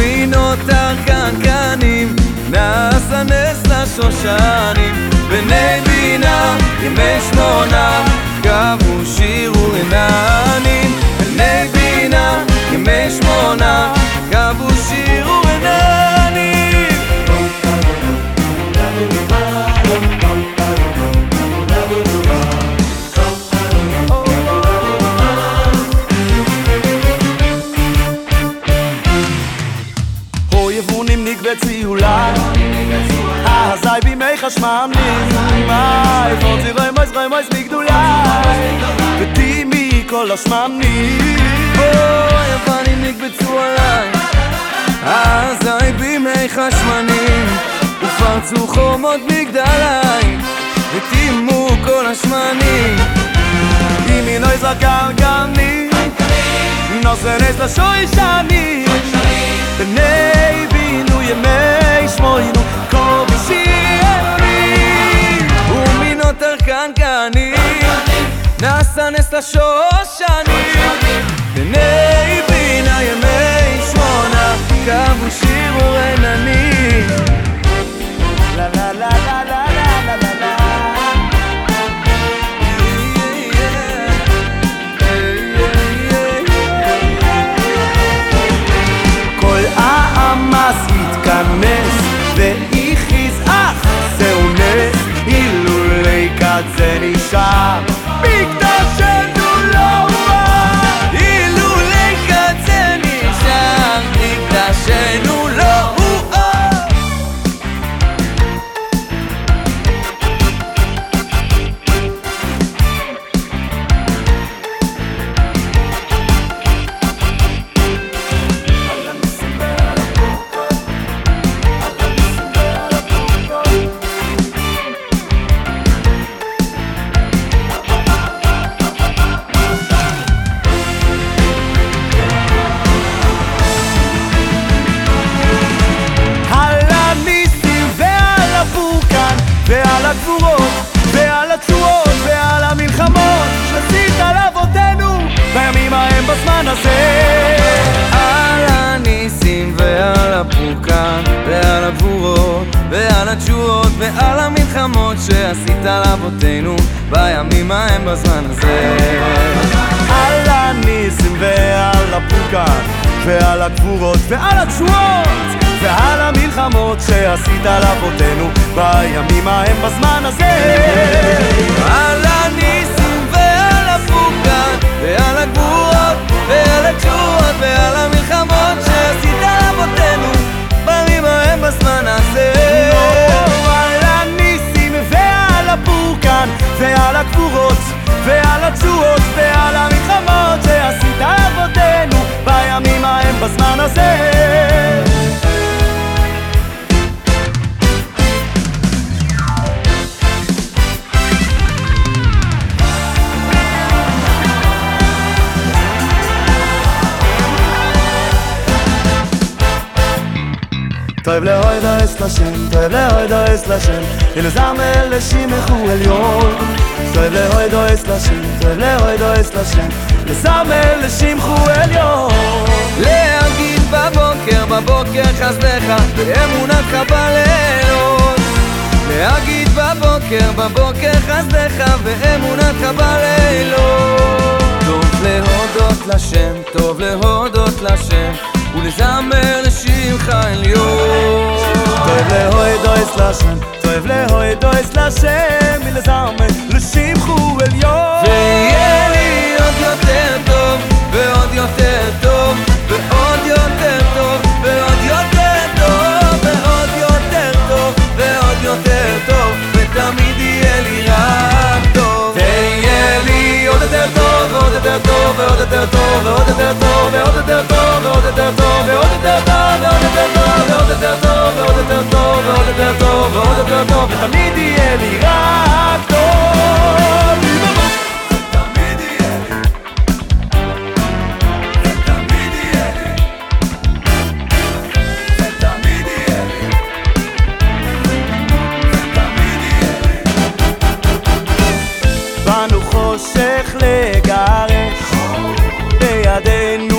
ומינות הקנקנים נעשה נס לשושנים בני בינה ימי שמונה mai vor sie rein mais rein mais lieg du lai beti mi kol asman mi oy afani nik bitzu alai az ay bi mei khashmanim ופרצו חומות מגדלי וטימו כל השמנים אם היא לא יזרקה על גני נוסרס לשוי שני בני בינו ימי שמוינו כל בשיר הקנקנים נעשה נס לשושנים. בני בינה ימי שמונה קבעו שיר ורננים. לה לה לה לה לה המלחמות שעשית לאבותינו בימים ההם בזמן הזה. על הניסים ועל הבורקן ועל הגבורות ועל התשואות ועל המלחמות שעשית לאבותינו בימים ההם בזמן הזה. על הניסים ועל הפורקן ועל הגבורות ועל התשואות ועל המלחמות שעשית לאבותינו ועל התשואות ועל המלחמות שעשית אבותינו בימים ההם בזמן הזה טוב לאוי דאס לשם, טוב לאוי דאס לשם, אילו זמר לשימחו עליון. טוב לאוי דאס לשם, טוב לאוי דאס לשם, לזמר לשימחו עליון. להגיד בבוקר, בבוקר חסדך, באמונתך בלילות. להגיד בבוקר, בבוקר חסדך, באמונתך בלילות. טוב להודות לשם, טוב להודות לשם, ולזמר לשמך עליון. טוב לאוי דאס לשם, טוב לאוי דאס לשם, ולזמר לשימחו עליון. ויהיה לי עוד יותר טוב, ועוד יותר טוב, ועוד יותר טוב, ועוד יותר טוב, ועוד יותר טוב, ועוד יותר טוב, ותמיד יהיה לי רק טוב. ויהיה לי עוד יותר טוב, ועוד יותר טוב, ועוד יותר טוב, ועוד יותר טוב, ועוד יותר טוב, ועוד יותר טוב, ועוד יותר טוב, ועוד יותר טוב, ועוד יותר טוב, ועוד יותר טוב, ועוד יותר טוב, ותמיד יהיה לי רק טוב. באנו חושך לגרש, בידינו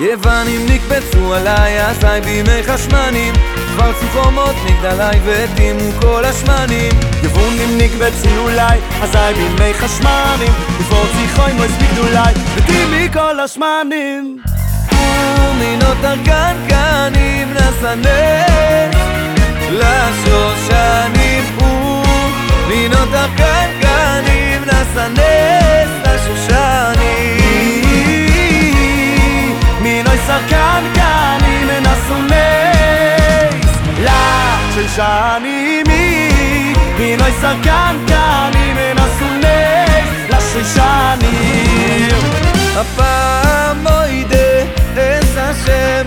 יוונים נקבצו עליי, אזי בימי חשמנים פרצו חומות מגדלי והתאימו כל השמנים. יבונים נקבצו אולי, אזי בימי חשמנים. לפורצי חוי מויס בגדולי, וטימי כל השמנים. ומינות הקנקנים נסנס לשושנים ומינות הקנקנים נסנס לשושנים kan kan im na sumeis la tsu shani mi bi noi sa kan kan im na sumeis la tsu shani apa moide en sa shem